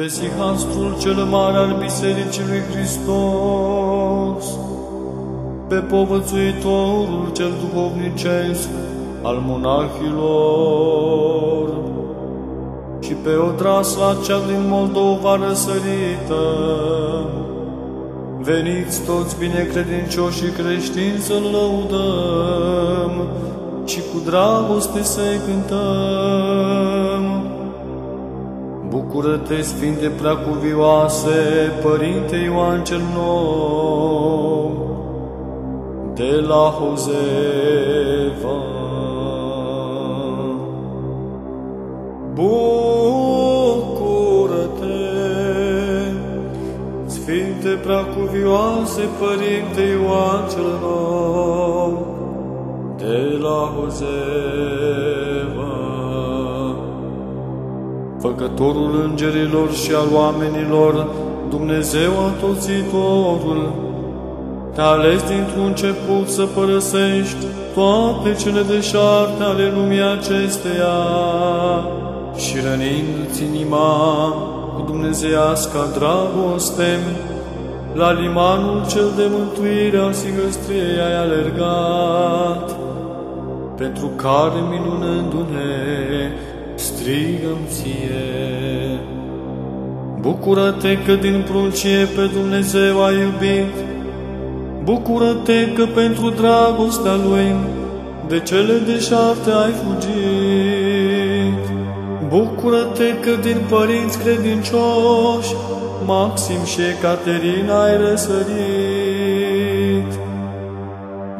pe sihastrul cel mare al Bisericii lui Hristos, pe povățuitorul cel duhovnicesc al monahilor și pe odrasla cea din Moldova răsărită. Veniți toți binecredincioși și creștini să-L lăudăm și cu dragoste să-i cântăm. Bucură-te, Sfinte Preacuvioase, Părinte Ioan cel Nou, de la Hozeva. Bucură-te, Sfinte Preacuvioase, Părinte Ioan cel Nou, de la Hozeva. Făcătorul îngerilor și al oamenilor, Dumnezeu atoțitorul, te-a ales dintr-un început să părăsești toate cele deșarte ale lumii acesteia. Și rănindu-ți inima cu dumnezeiasca dragoste, la limanul cel de mântuire al sigăstriei ai alergat, pentru care minunându-ne strigăm ție. Bucură-te că din pruncie pe Dumnezeu ai iubit, Bucură-te că pentru dragostea Lui de cele deșarte ai fugit. Bucură-te că din părinți credincioși Maxim și Ecaterina ai răsărit.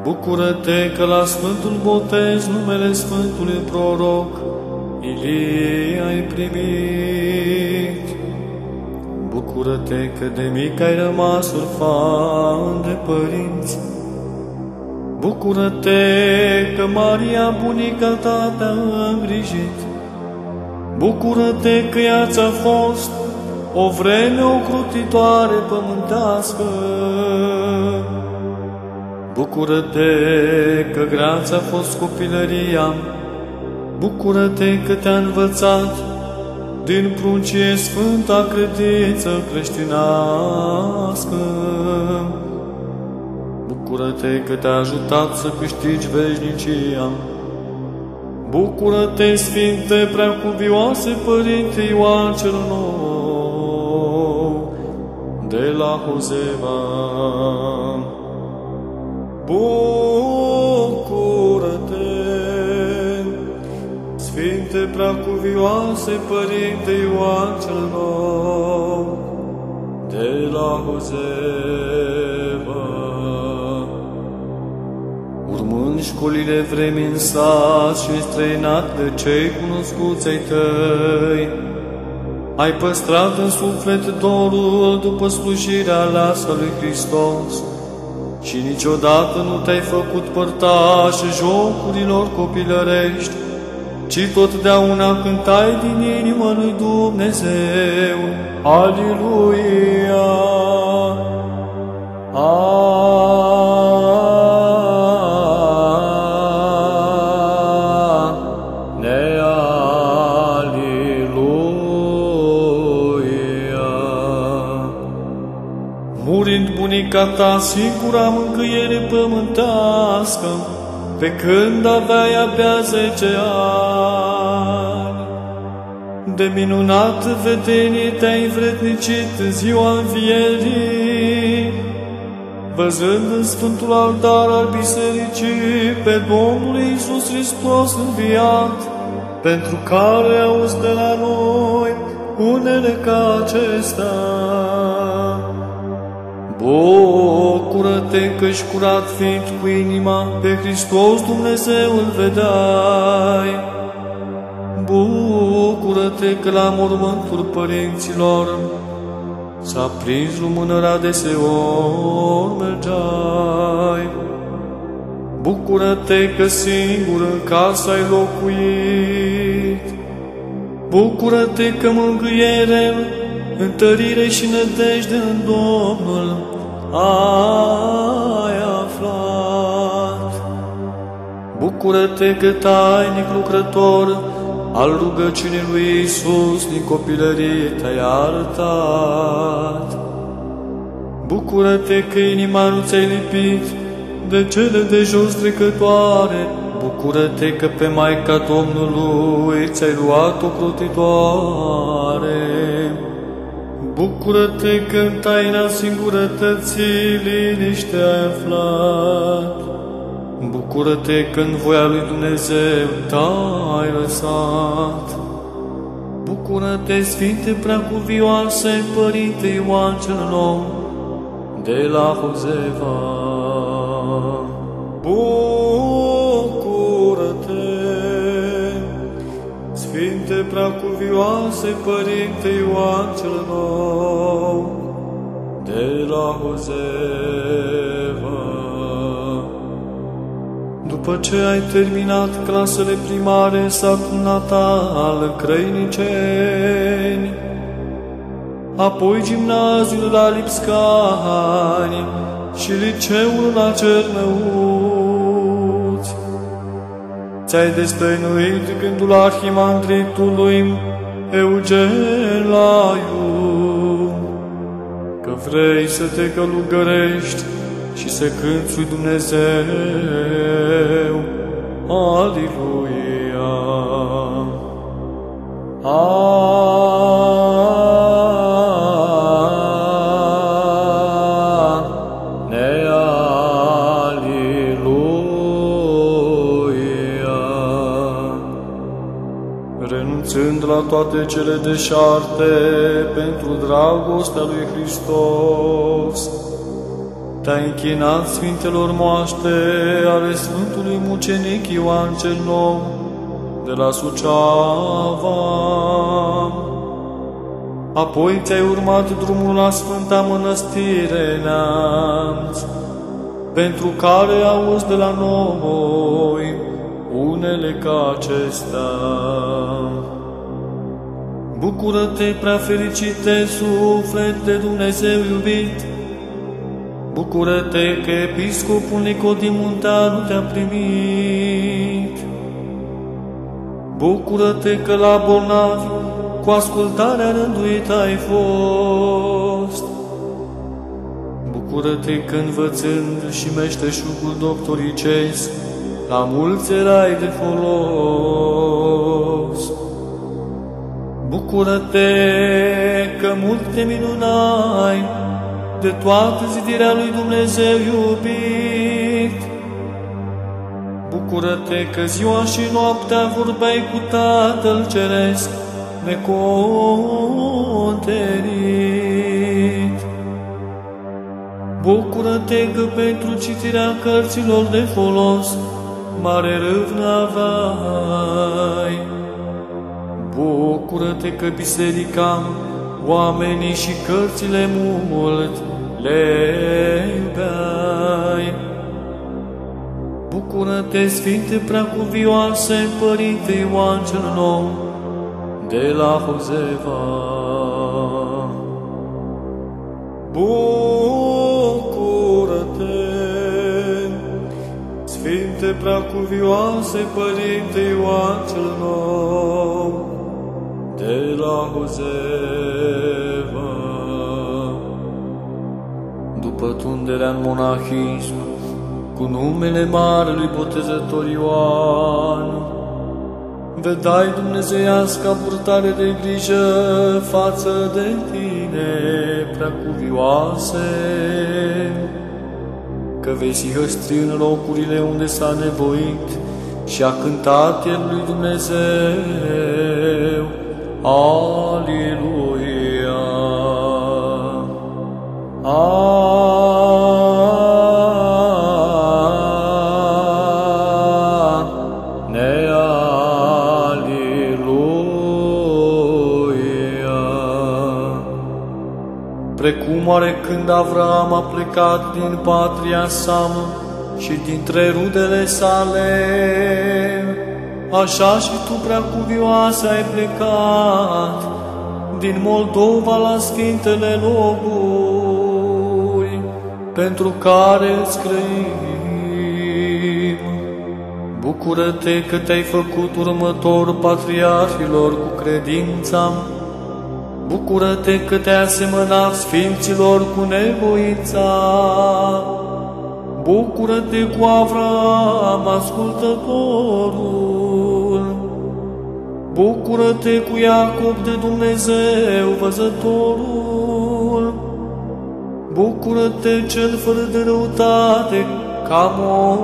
Bucură-te că la Sfântul Botez numele Sfântului Proroc Ilie ai primit. Bucură-te că de mic ai rămas orfan de părinți. Bucură-te că Maria, bunica ta, te-a îngrijit. Bucură-te că ea ți-a fost o vreme ocrutitoare pământească. Bucură-te că grea ți-a fost copilăria. Bucură-te că te-a învățat din pruncie sfânta credință creștinească. Bucură-te că te-a ajutat să câștigi veșnicia. Bucură-te, Sfinte Preacuvioase Părinte Ioan cel Nou, de la Hozeva. Bucură-te, Sfinte Preacuvioase Părinte Ioan cel Nou, de la Hozeva. Urmând școlile vremii în sat și străinat de cei cunoscuți ai tăi, ai păstrat în suflet dorul după slujirea aleasă lui Hristos și niciodată nu te-ai făcut părtaș jocurilor copilărești, ci totdeauna cântai din inimă lui Dumnezeu. Aleluia! Ne aleluia! Murind bunica ta, singura mângâiere pământească, pe când aveai abia zece ani. De minunat vedenie te-ai învrednicit în ziua învierii, văzând în Sfântul Altar al Bisericii pe Domnul Iisus Hristos înviat, pentru care auzi de la noi unele ca acestea. Bucură-te că-și curat fiind cu inima pe Hristos Dumnezeu îl vedeai. Bucură-te că la mormântul părinților s-a prins lumânărea deseori mergeai. Bucură-te că singur în casă ai locuit. Bucură-te că mângâiere, întărire și nădejde în Domnul ai aflat. Bucură-te că tainic lucrător al rugăciunii lui Isus din copilărie te-ai arătat. Bucură-te că inima nu ți-ai lipit de cele de jos trecătoare, Bucură-te că pe Maica Domnului ți-ai luat o crotitoare. Bucură-te că în taina singurătății liniște ai aflat. Bucură-te că în voia lui Dumnezeu t-ai lăsat. Bucură-te, Sfinte Preacuvioase, Părinte Ioan cel Nou, de la Hozeva. Bucură-te, Sfinte Preacuvioase, Părinte Ioan cel Nou, de la Hozeva. După ce ai terminat clasele primare în satul natal Crăiniceni, apoi gimnaziul la Lipscani și liceul la Cernăuți. Ți-ai destăinuit gândul arhimandritului Eugen Laiu, că vrei să te călugărești și să cânți lui Dumnezeu. Aleluia! Ne Aleluia! Renunțând la toate cele deșarte pentru dragostea lui Hristos, te-ai închinat Sfintelor moaște ale Sfântului Mucenic Ioan cel Nou de la Suceava. Apoi ți-ai urmat drumul la Sfânta Mănăstire Neamț, pentru care auzi de la noi unele ca acestea. Bucură-te, prea fericite suflet de Dumnezeu iubit, Bucură-te că episcopul Nicodim Munteanu te-a primit. Bucură-te că la bolnavi cu ascultarea rânduită ai fost. Bucură-te că învățând și meșteșugul doctoricesc, la mulți erai de folos. Bucură-te că multe minunai de toată zidirea lui Dumnezeu iubit. Bucură-te că ziua și noaptea vorbeai cu Tatăl Ceresc necontenit. Bucură-te că pentru citirea cărților de folos mare râvnă aveai. Bucură-te că biserica oamenii și cărțile mult le iubeai. Bucură-te, Sfinte Preacuvioase, Părinte Ioan cel Nou, de la Hozeva. Bucură-te, Sfinte Preacuvioase, Părinte Ioan cel Nou, de la Hozeva. După tunderea în monahism, cu numele Marelui Botezător Ioan, vedai dumnezeiasca purtare de grijă față de tine, prea cuvioase, că vei hăstri în locurile unde s-a nevoit și a cântat El lui Dumnezeu. Aleluia! A ne aleluia. Precum oare când Avram a plecat din patria sa și dintre rudele sale, așa și tu, prea cuvioasă, ai plecat din Moldova la Sfintele locuri, pentru care îți grăim. Bucură-te că te-ai făcut următor patriarhilor cu credința. Bucură-te că te-ai asemănat sfinților cu nevoința. Bucură-te cu Avram, ascultătorul. Bucură-te cu Iacob de Dumnezeu, văzătorul. Bucură-te cel fără de răutate, ca Moise.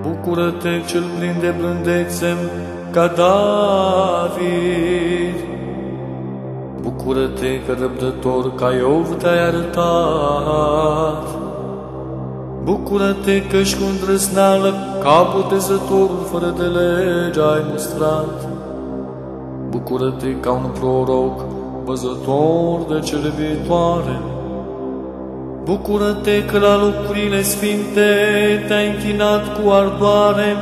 Bucură-te cel plin de blândețe, ca David. Bucură-te că răbdător ca Iov te-ai arătat. Bucură-te că și cu îndrăzneală ca putezătorul fără de lege ai mustrat. Bucură-te ca un proroc, văzător de cele viitoare. Bucură-te că la lucrurile sfinte te-ai închinat cu ardoare.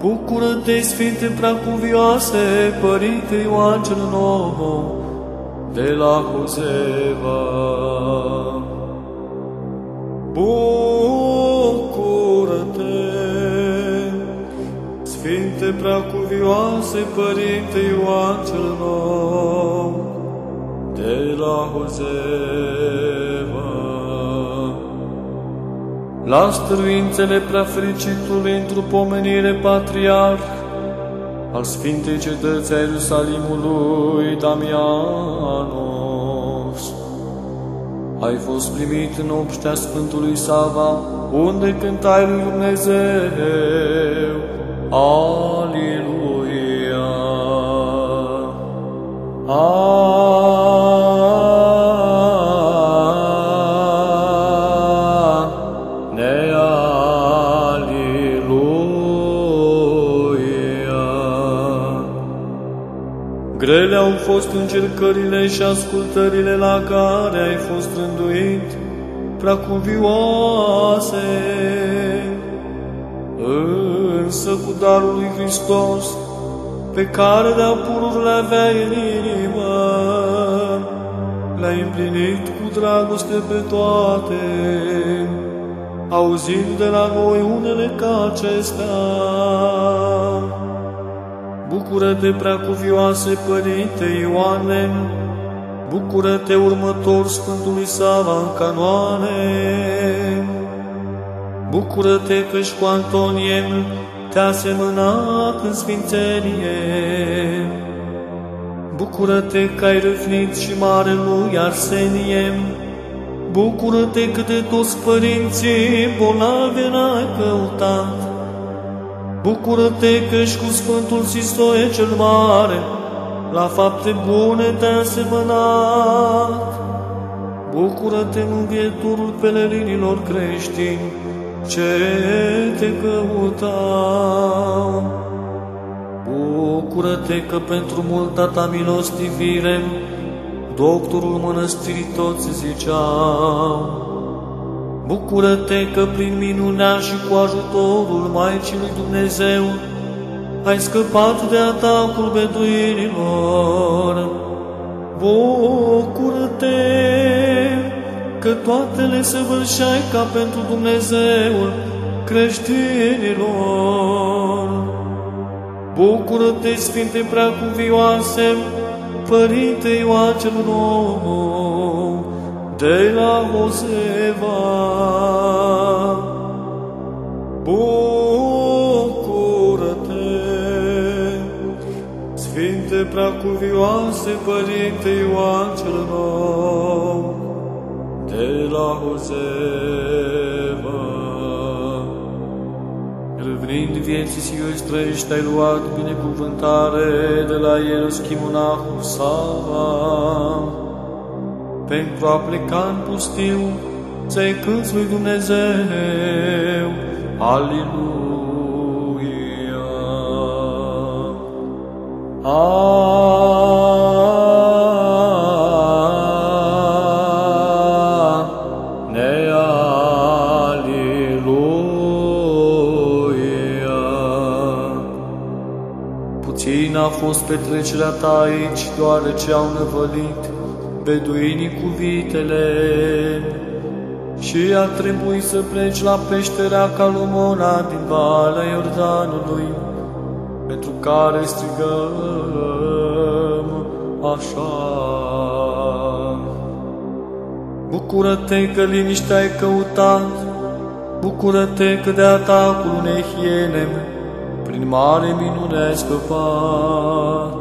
Bucură-te, Sfinte Preacuvioase, Părinte Ioan cel Nou, de la Huzeva. Bucură-te, Sfinte Preacuvioase, Părinte Ioan cel Nou, de la Huzeva. La stăruințele preafericitului într-o pomenire patriarh, al Sfintei Cetății a Ierusalimului Damianos. Ai fost primit în obștea Sfântului Sava, unde cântai lui Dumnezeu. Aleluia! Ne Aleluia! Grele au fost încercările și ascultările la care ai fost rânduit, preacuvioase. Însă cu darul lui Hristos, pe care de-a pururile avea în inimă, le-ai împlinit cu dragoste pe toate, auzind de la noi unele ca acestea. Bucură-te, preacuvioase Părinte Ioane, bucură-te, următor Sfântului Sava în canoane, bucură-te că și cu Antonie te-a asemănat în sfințenie, bucură-te că ai răfnit și mare lui Arsenie, bucură-te că de toți părinții bolnavi n-ai căutat, Bucură-te că și cu Sfântul Sistoie cel Mare, la fapte bune te-a asemănat. Bucură-te, mângâieturul pelerinilor creștini, ce te căutau. Bucură-te că pentru multa ta milostivire, doctorul mănăstirii toți ziceau, Bucură-te că prin minunea și cu ajutorul Maicii lui Dumnezeu ai scăpat de atacul beduinilor. Bucură-te că toate le săvârșeai ca pentru Dumnezeul creștinilor. Bucură-te, Sfinte Preacuvioase, Părinte Ioan cel Nou, de la Moseva. Bucură-te, Sfinte Preacuvioase, Părinte Ioan cel Nou, de la Hozeva. Revenind vieții și eu străiești, ai luat binecuvântare de la Ieroschimonahul Sava, pentru a pleca în pustiu, să-i cânți lui Dumnezeu. Aleluia! A a fost petrecerea ta aici, deoarece au năvălit beduinii cu vitele și a trebuit să pleci la peșterea Calumona din Valea Iordanului, pentru care strigăm așa. Bucură-te că liniștea ai căutat, bucură-te că de atacul unei hiene, prin mare minune ai scăpat.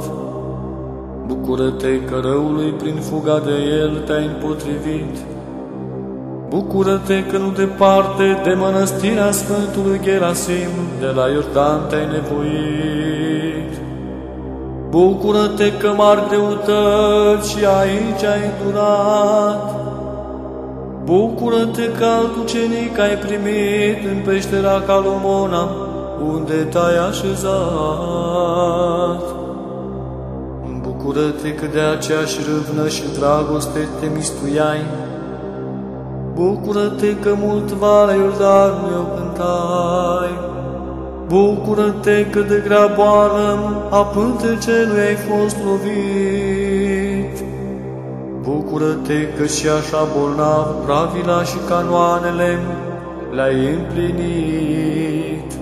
Bucură-te că răului prin fuga de el te-ai împotrivit. Bucură-te că nu departe de mănăstirea Sfântului Gerasim, de la Iordan te-ai nevoit. Bucură-te că mari greutăți și aici ai durat. Bucură-te că alt ucenic ai primit în peștera Calomona, unde te-ai așezat. Bucură-te că de aceeași râvnă și dragoste te mistuiai. Bucură-te că mult vara Iordanului o cântai. Bucură-te că de grea boală a pântecelui ai fost lovit. Bucură-te că și așa bolnav pravila și canoanele le-ai împlinit.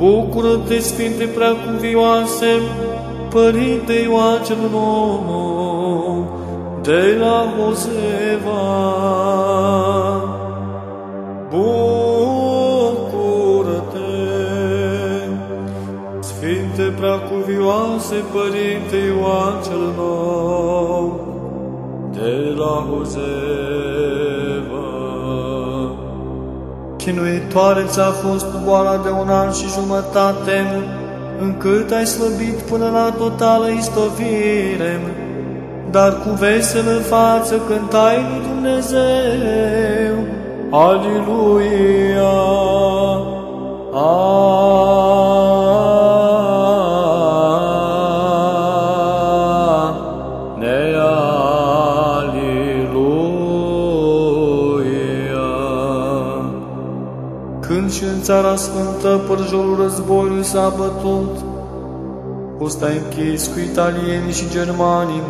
Bucură-te, Sfinte Preacuvioase, Părinte Ioan cel nou, de la Hozeva. Bucură-te, Sfinte Preacuvioase, Părinte Ioan cel nou, de la Hozeva. Chinuitoare ți-a fost boala de un an și jumătate, încât ai slăbit până la totală istovire, dar cu veselă față cântai lui Dumnezeu. Aleluia! Când în țara sfântă părjorul războiului s-a bătut, fost închis cu italienii și germanii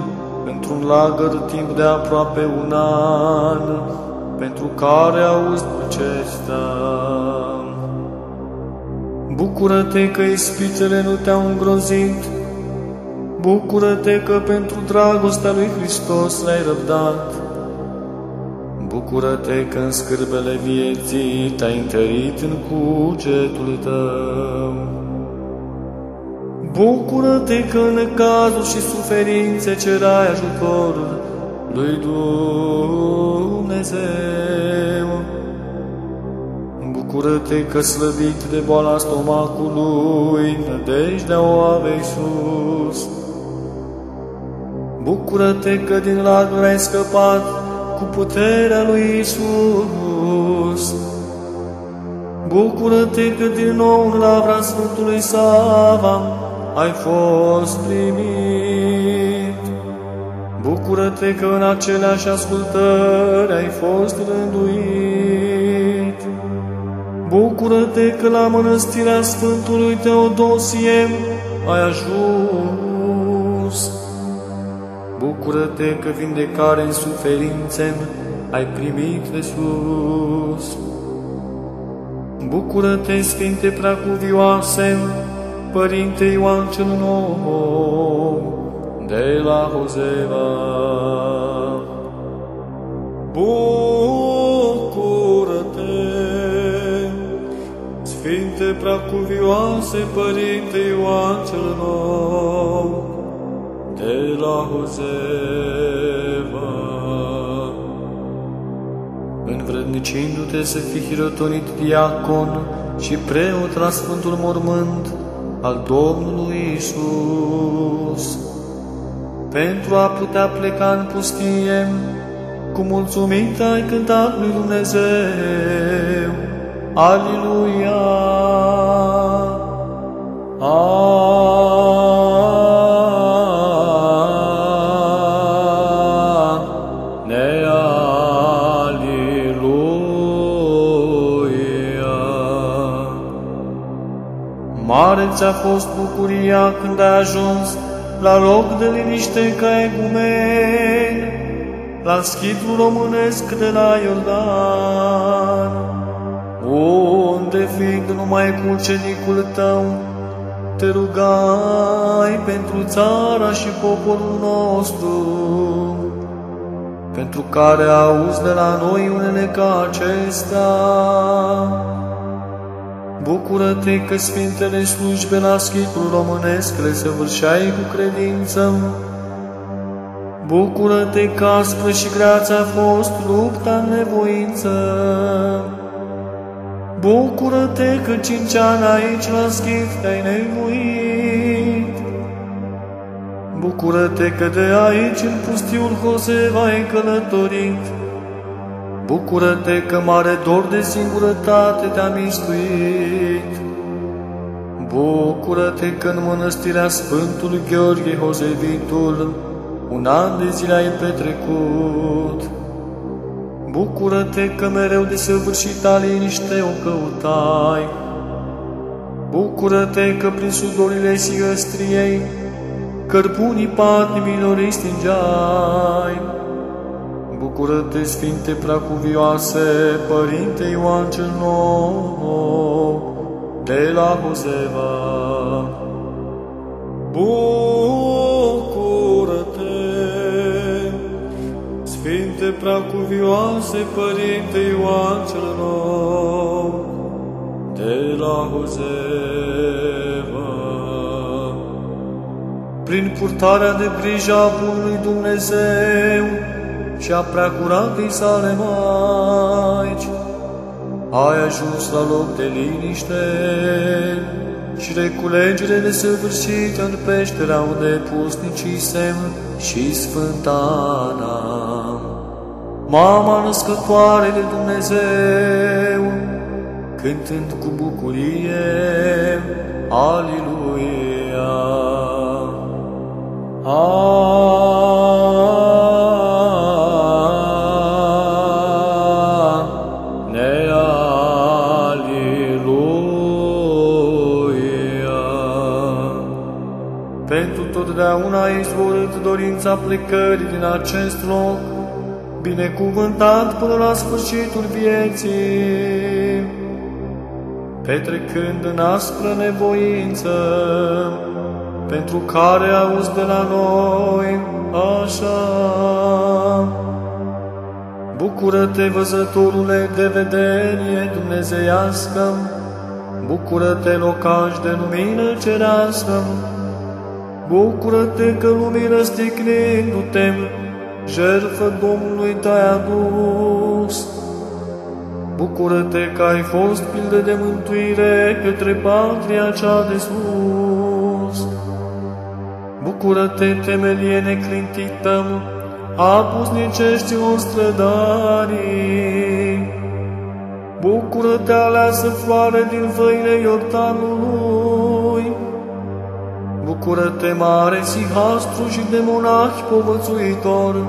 într-un lagăr timp de aproape un an, pentru care auzi acesta. Bucură-te că ispitele nu te-au îngrozit, bucură-te că pentru dragostea lui Hristos l-ai răbdat, bucură-te că în scârbele vieții te-ai întărit în cugetul tău. Bucură-te că în cazul și suferințe cerai ajutorul lui Dumnezeu. Bucură-te că slăbit de boala stomacului, nădejdea o avei sus. Bucură-te că din lagăr ai scăpat cu puterea lui Isus. Bucură-te că din nou în lavra Sfântului Sava ai fost primit. Bucură-te că în aceleași ascultări ai fost rânduit. Bucură-te că la mănăstirea Sfântului Teodosie ai ajuns. Bucură-te că vindecare în suferințe ai primit de sus. Bucură-te, Sfinte Preacuvioase, Părinte Ioan cel Nou, de la Hozeva. Bucură-te, Sfinte Preacuvioase, Părinte Ioan cel Nou, de la Hozeva. Învrednicindu-te să fii hirotonit diacon și preot la Sfântul Mormânt, al Domnului Isus. Pentru a putea pleca în pustie, cu mulțumit ai cântat lui Dumnezeu. Aleluia! Mare ți-a fost bucuria când ai ajuns la loc de liniște ca egumen, la schitul românesc de la Iordan, unde fiind numai cu ucenicul tău, te rugai pentru țara și poporul nostru, pentru care auzi de la noi unele ca acestea. Bucură-te că Sfintele slujbe la schitul românesc le săvârșeai cu credință. Bucură-te că aspră și greață a fost lupta în nevoință. Bucură-te că cinci ani aici la schif te-ai nevoit. Bucură-te că de aici în pustiul Hoseva ai călătorit. Bucură-te că mare dor de singurătate te-a mistuit. Bucură-te că în mănăstirea Sfântului Gheorghe Hosevitul un an de zile ai petrecut. Bucură-te că mereu de săvârșita liniște o căutai. Bucură-te că prin sudorile și ăstriei cărpunii patimilor îi stingeai. Bucură-te, Sfinte Preacuvioase, Părinte Ioan cel Nou, de la Hozeva. Bucură-te, Sfinte Preacuvioase, Părinte Ioan cel Nou, de la Hozeva. Prin purtarea de grijă a Bunului Dumnezeu, și a preacuratei sale maici, ai ajuns la loc de liniște și reculegere de săvârșită în peștera unde pusnicisem și sfântana. Mama născătoare de Dumnezeu, cântând cu bucurie, Aliluia. Aleluia. Totdeauna ai izvorât dorința plecării din acest loc, binecuvântat până la sfârșitul vieții, petrecând în aspră nevoință, pentru care auzi de la noi așa. Bucură-te, văzătorule de vedenie dumnezeiască, Bucură-te, locaș de lumină cerească, Bucură-te că lumină sticnindu-te, jertfă Domnului te-ai adus. Bucură-te că ai fost pildă de mântuire către patria cea de sus. Bucură-te, temelie neclintită, a pusniceștilor strădarii. Bucură-te, aleasă floare din văile Iordanului. Bucură-te, mare sihastru și de monahi povățuitor,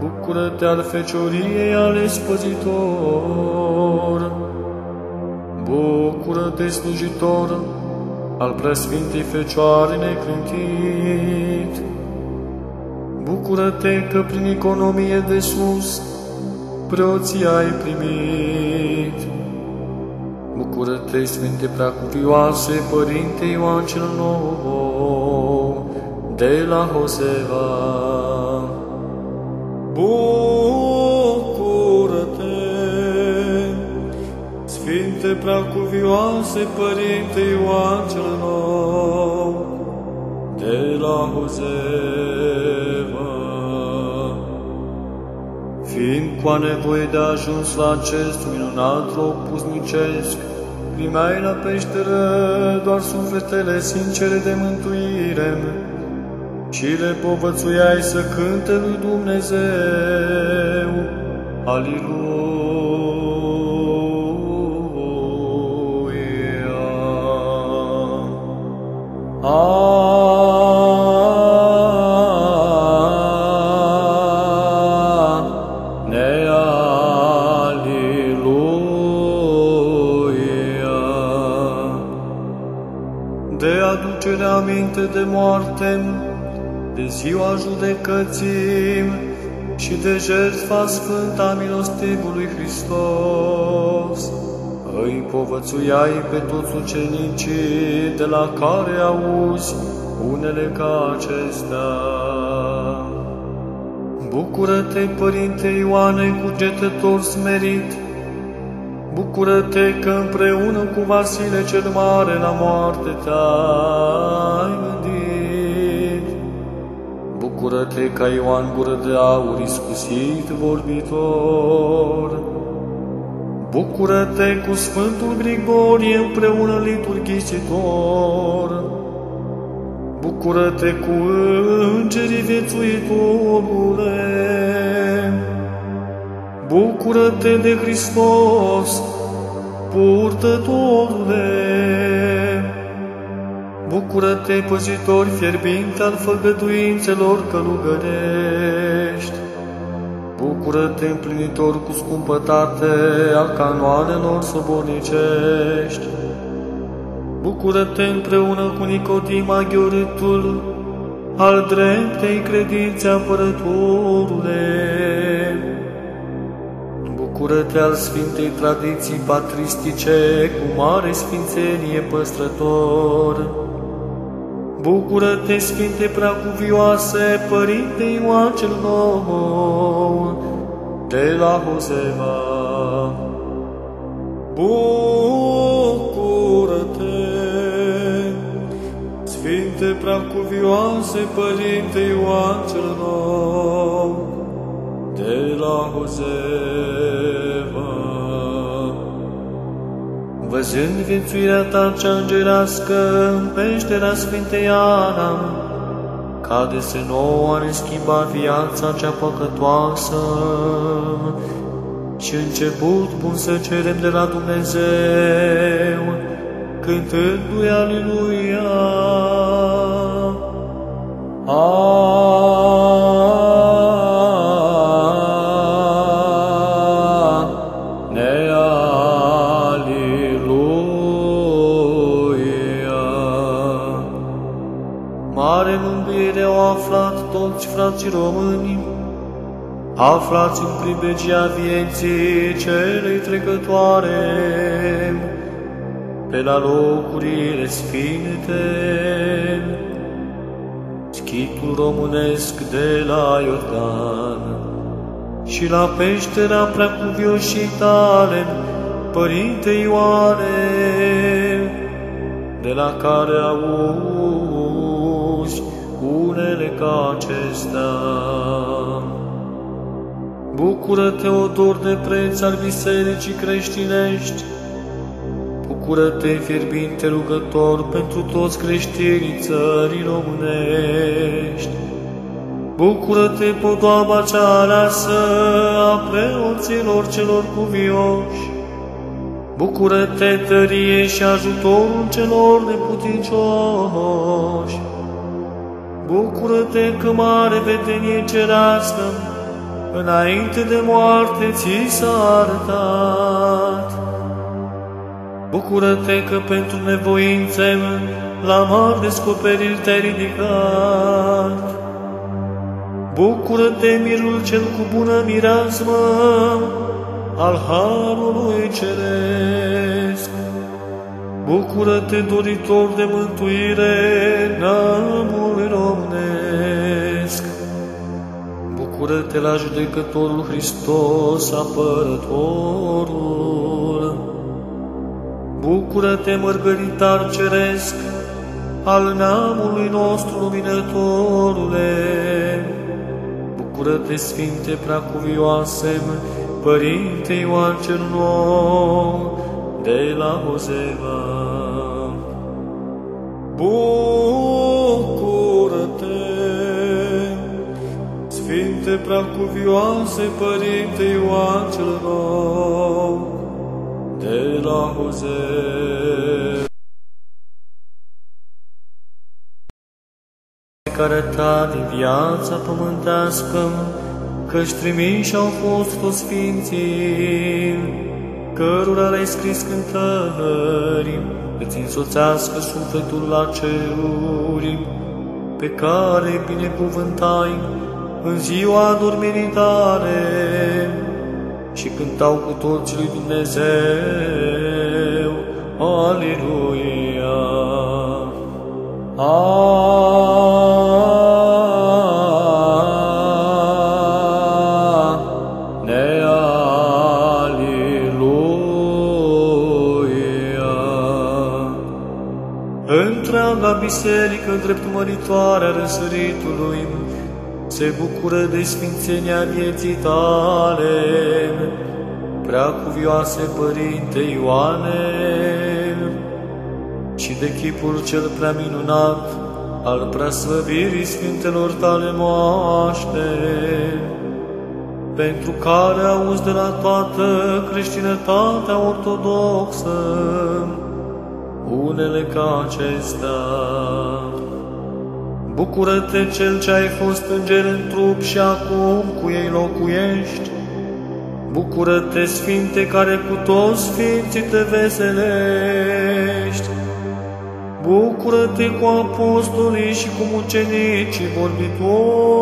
Bucură-te al fecioriei ale spăzitor, Bucură-te, slujitor, al preasfintei Fecioare neclintit, Bucură-te că prin economie de sus preoții ai primit, Bucură-te, Sfinte Preacuvioase, Părinte Ioan cel Nou, de la Hoseva. Bucură-te, Sfinte Preacuvioase, Părinte Ioan cel Nou, de la Hoseva. Fiind cu nevoie de ajuns la acest minunat loc pusnicesc, primeai la peșteră doar sufletele sincere de mântuire și le povățuiai să cânte lui Dumnezeu. Aleluia! Aminte de moarte, de ziua judecății, și de jertfa sfânta milostivului Hristos. Îi povățuiai pe toți ucenicii de la care auzi unele ca acestea. Bucură-te, Părinte Ioane, cugetător smerit, Bucură-te că împreună cu Vasile cel Mare la moarte te-ai gândit. Bucură-te ca Ioan Gură de Aur, iscusit vorbitor. Bucură-te cu Sfântul Grigorie împreună liturghisitor. Bucură-te cu îngerii viețuitorule. Bucură-te de Hristos, purtătorule! Bucură-te, păzitori fierbinte al făgăduințelor călugărești! Bucură-te, împlinitor cu scumpătate a canoanelor sobornicești! Bucură-te împreună cu Nicodim aghioritul al dreptei credințe apărătorule! Bucură-te al Sfintei Tradiții Patristice cu mare sfințenie păstrător. Bucură-te, Sfinte Preacuvioase, Părinte Ioan cel Nou, de la Hozeva. Bucură-te, Sfinte Preacuvioase, Părinte Ioan cel Nou, de la Hozeva. Văzând viețuirea ta cea îngerească în peștera Sfintei Ana, cade se nouă a ne schimba viața cea păcătoasă și început bun să cerem de la Dumnezeu, cântându-i Aleluia. Aleluia. Frații români, aflați în pribegia vieții celei trecătoare, pe la locurile sfinte, schitul românesc de la Iordan și la peștera preacuvioșii tale, Părinte Ioane, de la care auzi unele ca acestea. Bucură-te, o dor de preț al bisericii creștinești, Bucură-te, fierbinte rugător, pentru toți creștinii țării românești. Bucură-te, podoaba cea aleasă a preoților celor cuvioși. Bucură-te, tărie și ajutorul celor neputincioși. Bucură-te că mare vedenie cerească, înainte de moarte ți s-a arătat. Bucură-te că pentru nevoințe la mari descoperiri te-ai ridicat. Bucură-te, mirul cel cu bună mireasmă al Harului Ceresc. Bucură-te, doritor de mântuire, neamului românesc! Bucură-te la judecătorul Hristos, apărătorul! Bucură-te, mărgăritar ceresc, al neamului nostru luminătorule! Bucură-te, Sfinte Preacuvioase, Părinte Ioan cel Nou, de la Hozeva. Bucură-te, Sfinte Preacuvioase, Părinte Ioan cel Nou, de la Hozeva. care ta din viața pământească, căci trimiși au fost toți Sfinții, cărora le-ai scris cântări, îți însoțească sufletul la ceruri, pe care binecuvântai în ziua adormirii tale și cântau cu toții lui Dumnezeu. Aleluia! Ne biserică dreptumăritoare a răsăritului se bucură de sfințenia vieții tale, prea cuvioase Părinte Ioane, și de chipul cel prea minunat al preasvăbirii Sfintelor tale moaște, pentru care auzi de la toată creștinătatea ortodoxă unele ca acestea. Bucură-te cel ce ai fost înger în trup și acum cu ei locuiești. Bucură-te, Sfinte, care cu toți Sfinții te veselești. Bucură-te cu apostolii și cu mucenicii, vorbitorule.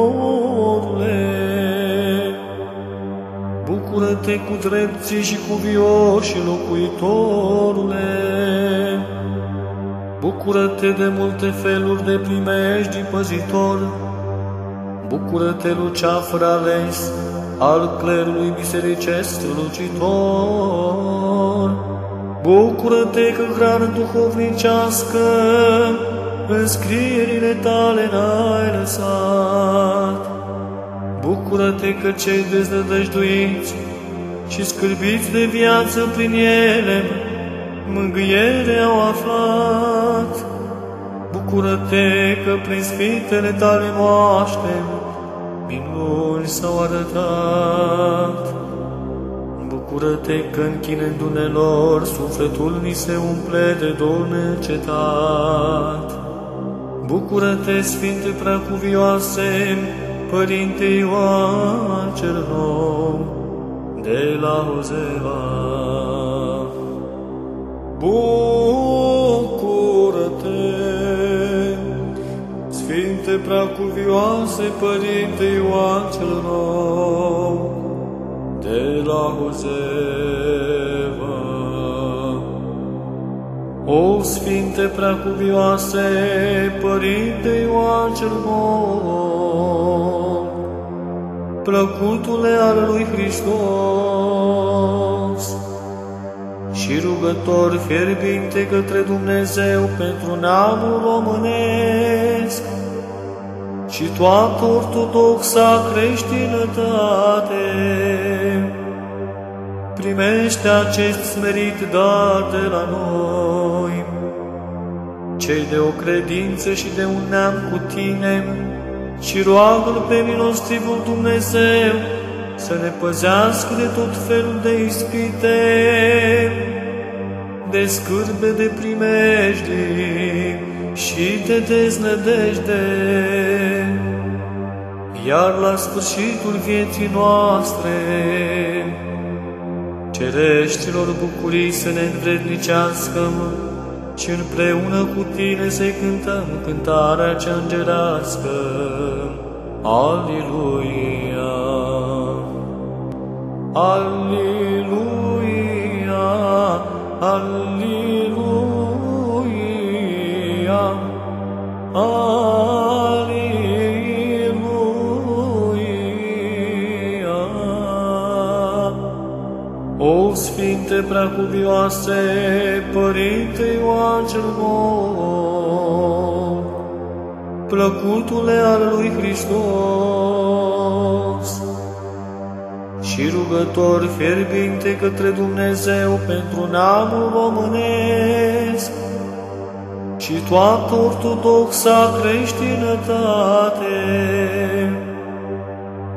Bucură-te cu drepții și cu vioși, locuitorule. Bucură-te de multe feluri de primești, păzitor. Bucură-te, luceafăr ales al clerului bisericesc strălucitor. Bucură-te că hrană duhovnicească în scrierile tale n-ai lăsat. Bucură-te că cei deznădăjduiți și scârbiți de viață prin ele mângâiere au aflat. Bucură-te că prin sfintele tale moaște minuni s-au arătat. Bucură-te că închinându-ne lor, sufletul ni se umple de dor neîncetat. Bucură-te, Sfinte Preacuvioase, Părinte Ioan cel nou, de la Ozeva. Bucură-te, Sfinte Preacuvioase, Părinte Ioan cel nou, de la Hozeva. O Sfinte Preacuvioase, Părinte Ioan cel nou, plăcutule al lui Hristos, și rugător fierbinte către Dumnezeu pentru neamul românesc și toată ortodoxa creștinătate. Primește acest smerit dar de la noi, cei de o credință și de un neam cu tine, și roagă pe milostivul Dumnezeu să ne păzească de tot felul de ispite, de scârbe de primejde și de deznădejde, iar la sfârșitul vieții noastre, cereștilor bucurii să ne învrednicească și împreună cu tine să-i cântăm cântarea cea îngerească. Aleluia! Aleluia! Aleluia! Aleluia! Sfinte Preacuvioase, Părinte Ioan cel Bun, plăcutule al lui Hristos, și rugător fierbinte către Dumnezeu pentru neamul românesc și toată ortodoxa creștinătate.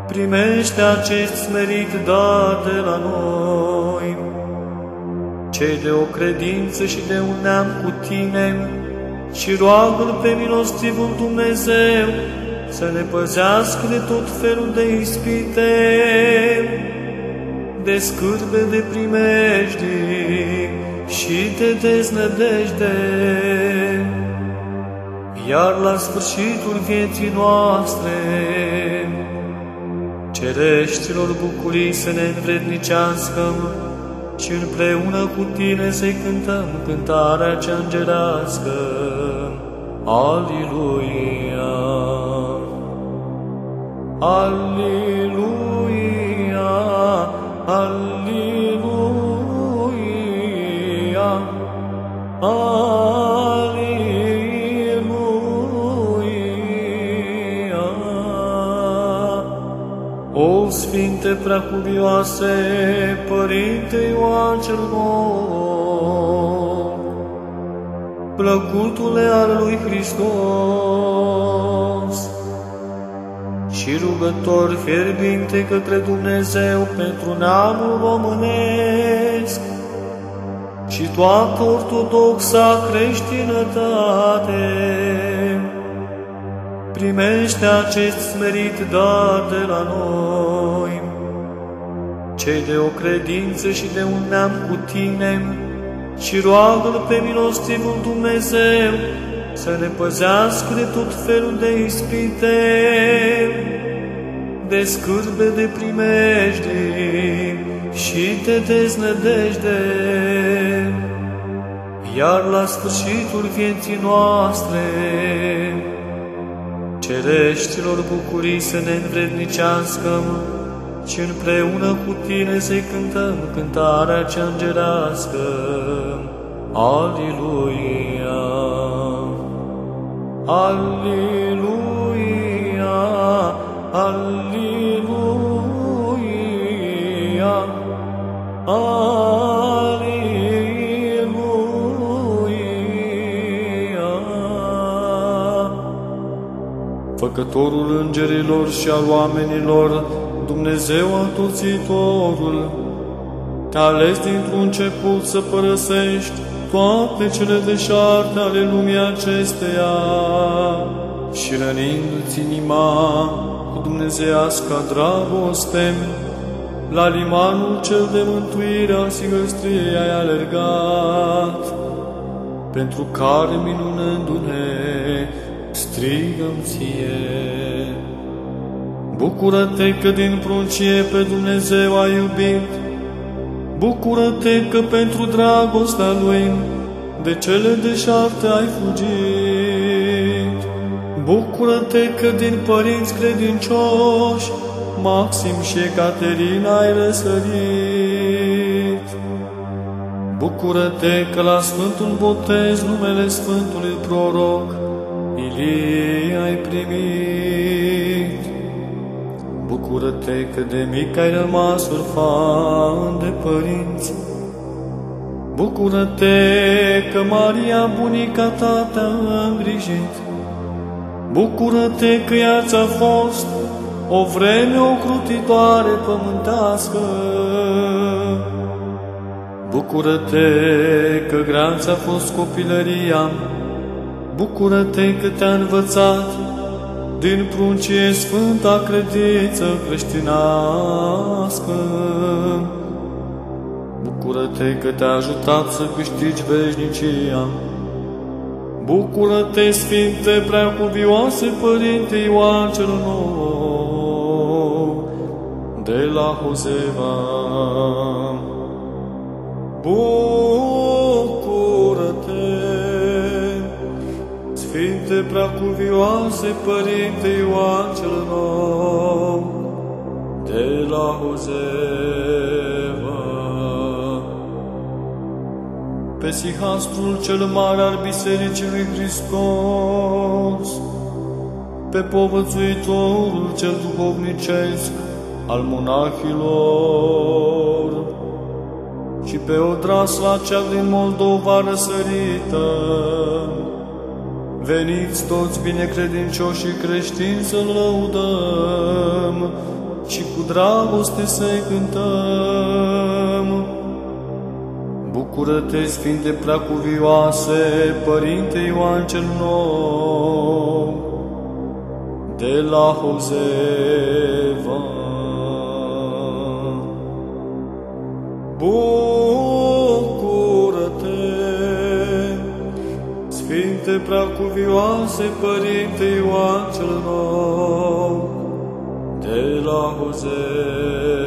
Primește acest smerit dat de la noi, cei de o credință și de un neam cu tine, și roagă pe milostivul Dumnezeu să ne păzească de tot felul de ispite, de scârbe de primejde și de deznădejde, iar la sfârșitul vieții noastre cereștilor bucurii să ne învrednicească și împreună cu tine să-i cântăm cântarea cea îngerească. Aliluia! Aliluia! Aliluia! Aliluia! Sfinte Preacuvioase, Părinte Ioan cel Bun, plăcutule al lui Hristos și rugător fierbinte către Dumnezeu pentru neamul românesc și toată ortodoxa creștinătate, primește acest smerit dar de la noi, cei de o credință și de un neam cu tine, și roagă-L pe milostivul Dumnezeu să ne păzească de tot felul de ispite, de scârbe de primejde și de deznădejde, iar la sfârșitul vieții noastre, cereștilor bucurii să ne învrednicească și împreună cu tine să-i cântăm cântarea cea îngerească. Aliluia! Aliluia! Aliluia! Aliluia! Făcătorul îngerilor și al oamenilor, Dumnezeu Atoțitorul, te-a ales dintr-un început să părăsești toate cele deșarte ale lumii acesteia și rănindu-ți inima cu dumnezeiasca dragoste, la limanul cel de mântuire al sigăstriei ai alergat, pentru care minunându-ne strigăm ție. Bucură-te că din pruncie pe Dumnezeu ai iubit, Bucură-te că pentru dragostea Lui de cele deșarte ai fugit. Bucură-te că din părinți credincioși Maxim și Ecaterina ai răsărit. Bucură-te că la Sfântul Botez numele Sfântului Proroc Ilie ai primit. Bucură-te că de mic ai rămas orfan de părinți. Bucură-te că Maria, bunica ta, te-a îngrijit. Bucură-te că ea ți-a fost o vreme ocrutitoare pământească. Bucură-te că grea ți-a fost copilăria. Bucură-te că te-a învățat din pruncie sfânta credință creștinască. Bucură-te că te-a ajutat să câștigi veșnicia. Bucură-te, Sfinte Preacuvioase Părinte Ioan cel Nou, de la Hozeva. Bucură-te, Sfinte Preacuvioase Părinte Ioan cel Nou, de la Hozeva. Pe Sihastrul cel mare al Bisericii lui Hristos, pe povățuitorul cel duhovnicesc al monahilor, și pe odrasla cea din Moldova răsărită, Veniți toți binecredincioși și creștini să-L lăudăm și cu dragoste să-i cântăm. Bucură-te, Sfinte Preacuvioase, Părinte Ioan cel Nou, de la Hozeva. Bucură-te, Sfinte Preacuvioase, Părinte Ioan cel Nou, de la Hozeva.